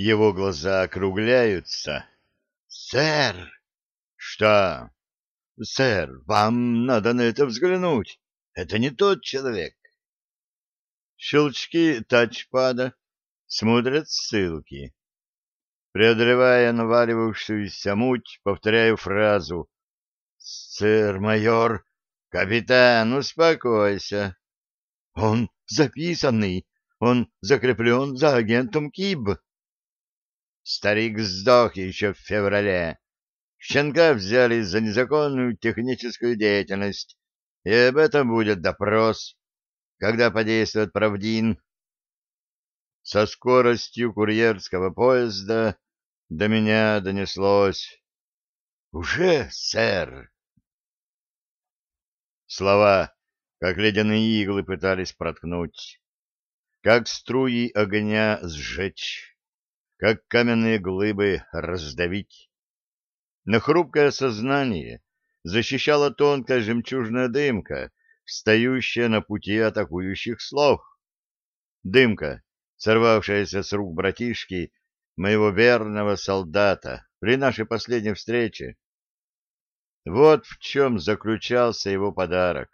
Его глаза округляются. «Сэр!» «Что?» «Сэр, вам надо на это взглянуть. Это не тот человек». Щелчки тачпада смотрят ссылки. Преодолевая наваливающуюся муть, повторяю фразу «Сэр, майор, капитан, успокойся». «Он записанный, он закреплен за агентом КИБ». Старик сдох еще в феврале. Щенка взяли за незаконную техническую деятельность, и об этом будет допрос, когда подействует правдин. Со скоростью курьерского поезда до меня донеслось. «Уже, сэр!» Слова, как ледяные иглы, пытались проткнуть, как струи огня сжечь как каменные глыбы раздавить. Но хрупкое сознание защищала тонкая жемчужная дымка, встающая на пути атакующих слов. Дымка, сорвавшаяся с рук братишки, моего верного солдата, при нашей последней встрече. Вот в чем заключался его подарок.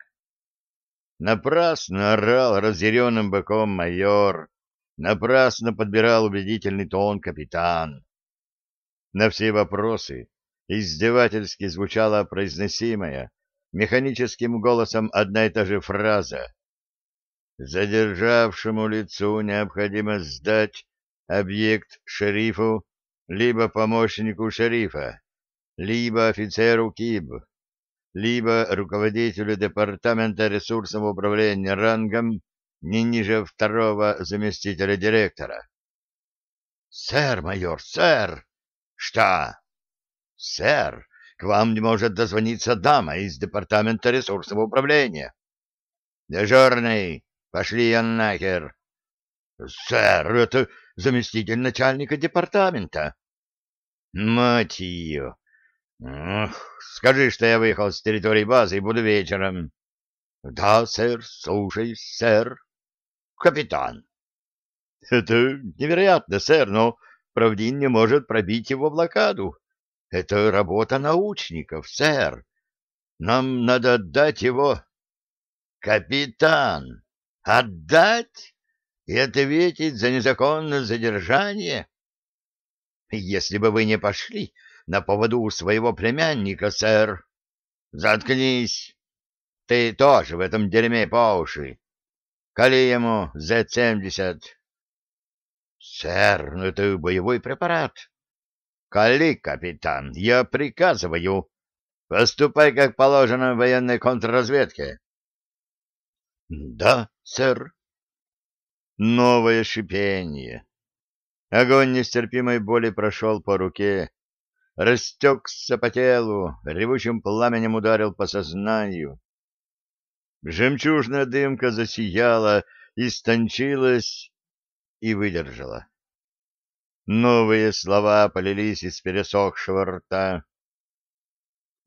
Напрасно орал разъяренным быком майор, Напрасно подбирал убедительный тон капитан. На все вопросы издевательски звучала произносимая механическим голосом одна и та же фраза. Задержавшему лицу необходимо сдать объект шерифу либо помощнику шерифа, либо офицеру КИБ, либо руководителю департамента ресурсного управления рангом не ниже второго заместителя директора. — Сэр, майор, сэр! — Что? — Сэр, к вам не может дозвониться дама из Департамента ресурсного управления. — Дежурный, пошли я нахер! — Сэр, это заместитель начальника департамента. — Мать ее! Скажи, что я выехал с территории базы и буду вечером. — Да, сэр, слушай, сэр капитан. — Это невероятно, сэр, но правдин не может пробить его блокаду. Это работа научников, сэр. Нам надо отдать его. — Капитан! Отдать? И ответить за незаконное задержание? — Если бы вы не пошли на поводу у своего племянника, сэр. — Заткнись! Ты тоже в этом дерьме по уши. Кали ему Z-70. Сэр, ну это боевой препарат. Кали, капитан, я приказываю. Поступай, как положено, в военной контрразведке. Да, сэр. Новое шипение. Огонь нестерпимой боли прошел по руке, растекся по телу, ревущим пламенем ударил по сознанию. Жемчужная дымка засияла, истончилась и выдержала. Новые слова полились из пересохшего рта.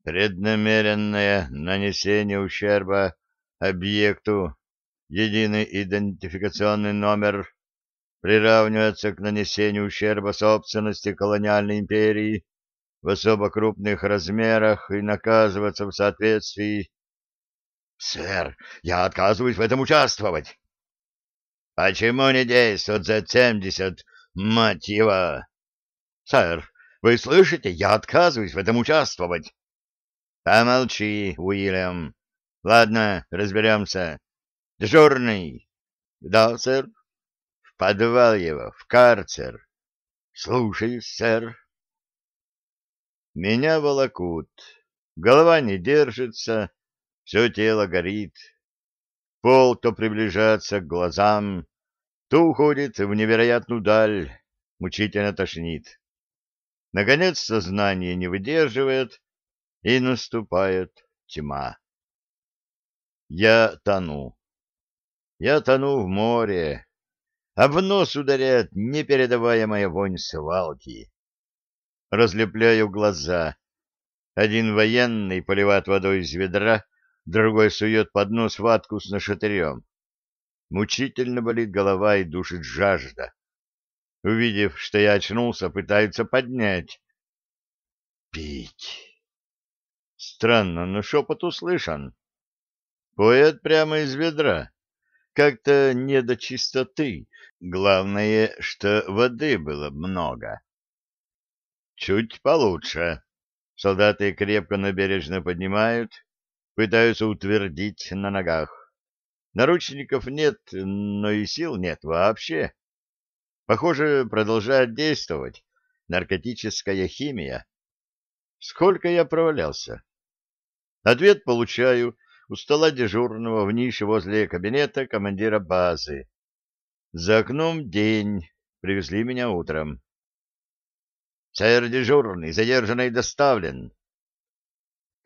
Преднамеренное нанесение ущерба объекту, единый идентификационный номер, приравнивается к нанесению ущерба собственности колониальной империи в особо крупных размерах и наказывается в соответствии Сэр, я отказываюсь в этом участвовать. Почему не действует Z-70, мать его? Сэр, вы слышите, я отказываюсь в этом участвовать. Помолчи, Уильям. Ладно, разберемся. Дежурный. Да, сэр. В подвал его, в карцер. Слушаюсь, сэр. Меня волокут. Голова не держится все тело горит. Пол то приближается к глазам, то уходит в невероятную даль, мучительно тошнит. Наконец сознание не выдерживает, и наступает тьма. Я тону. Я тону в море. А в нос ударяет непередаваемая вонь свалки. Разлепляю глаза. Один военный поливает водой из ведра другой сует под нос ватку с нашатырем. Мучительно болит голова и душит жажда. Увидев, что я очнулся, пытаются поднять. Пить. Странно, но шепот услышан. Поэт прямо из ведра. Как-то не до чистоты. Главное, что воды было много. Чуть получше. Солдаты крепко набережно поднимают. Пытаются утвердить на ногах. Наручников нет, но и сил нет вообще. Похоже, продолжает действовать наркотическая химия. Сколько я провалялся? Ответ получаю у стола дежурного в нише возле кабинета командира базы. За окном день. Привезли меня утром. Сэр дежурный, задержанный доставлен.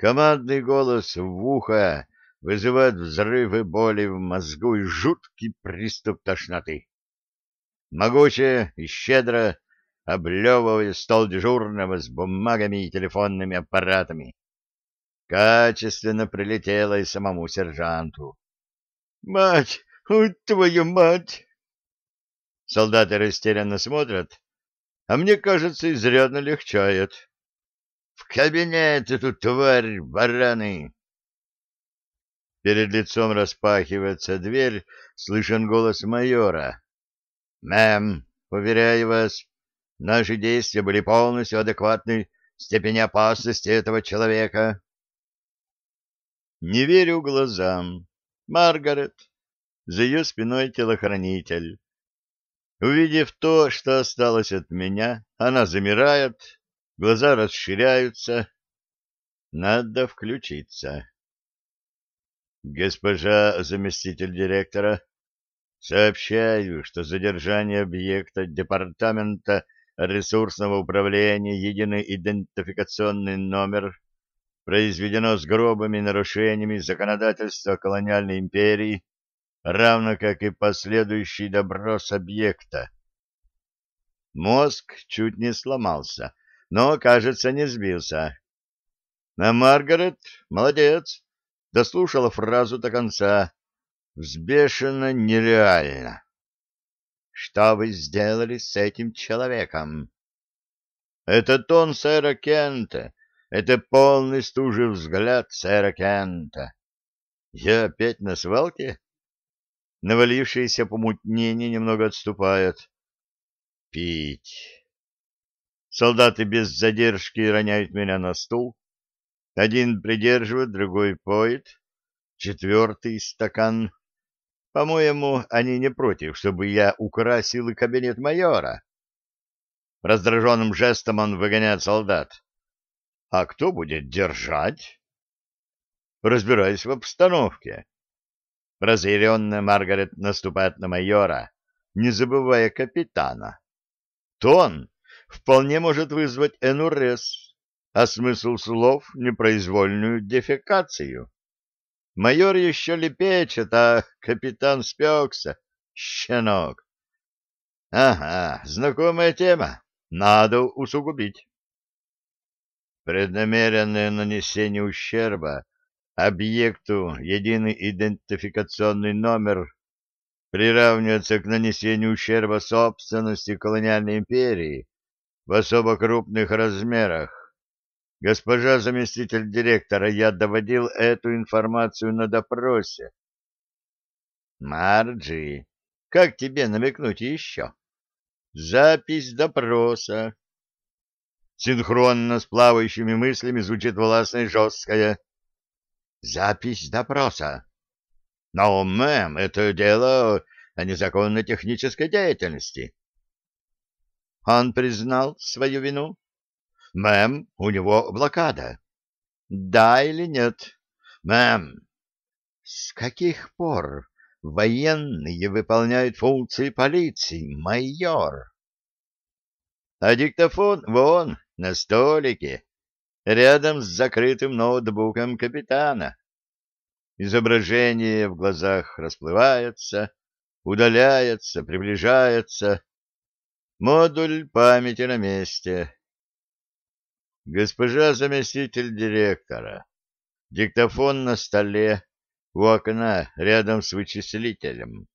Командный голос в ухо вызывает взрывы боли в мозгу и жуткий приступ тошноты. Могуче и щедро облевывая стол дежурного с бумагами и телефонными аппаратами. Качественно прилетело и самому сержанту. «Мать! Ой, твою мать!» Солдаты растерянно смотрят, а мне, кажется, изрядно легчает. В кабинет эту тварь, бараны! Перед лицом распахивается дверь, слышен голос майора. «Мэм, уверяю вас, наши действия были полностью адекватны степени опасности этого человека». Не верю глазам. Маргарет. За ее спиной телохранитель. Увидев то, что осталось от меня, она замирает, Глаза расширяются. Надо включиться. Госпожа заместитель директора, сообщаю, что задержание объекта департамента ресурсного управления единый идентификационный номер произведено с грубыми нарушениями законодательства колониальной империи, равно как и последующий доброс объекта. Мозг чуть не сломался но, кажется, не сбился. На Маргарет, молодец, дослушала фразу до конца. Взбешено нереально. Что вы сделали с этим человеком? Это тон сэра Кента, это полный стужи взгляд сэра Кента. Я опять на свалке? Навалившееся помутнение немного отступает. Пить. Солдаты без задержки роняют меня на стул. Один придерживает, другой поет. Четвертый стакан. По-моему, они не против, чтобы я украсил и кабинет майора. Раздраженным жестом он выгоняет солдат. А кто будет держать? Разбираюсь в обстановке. Разъяренная Маргарет наступает на майора, не забывая капитана. Тон вполне может вызвать энурез, а смысл слов — непроизвольную дефекацию. Майор еще лепечет, а капитан спекся. Щенок. Ага, знакомая тема. Надо усугубить. Преднамеренное нанесение ущерба объекту единый идентификационный номер приравнивается к нанесению ущерба собственности колониальной империи в особо крупных размерах. Госпожа заместитель директора, я доводил эту информацию на допросе. Марджи, как тебе намекнуть еще? Запись допроса. Синхронно с плавающими мыслями звучит властная жесткая. Запись допроса. Но, мэм, это дело о незаконной технической деятельности. Он признал свою вину? Мэм, у него блокада. Да или нет? Мэм, с каких пор военные выполняют функции полиции, майор? А диктофон вон, на столике, рядом с закрытым ноутбуком капитана. Изображение в глазах расплывается, удаляется, приближается. Модуль памяти на месте. Госпожа заместитель директора. Диктофон на столе, у окна, рядом с вычислителем.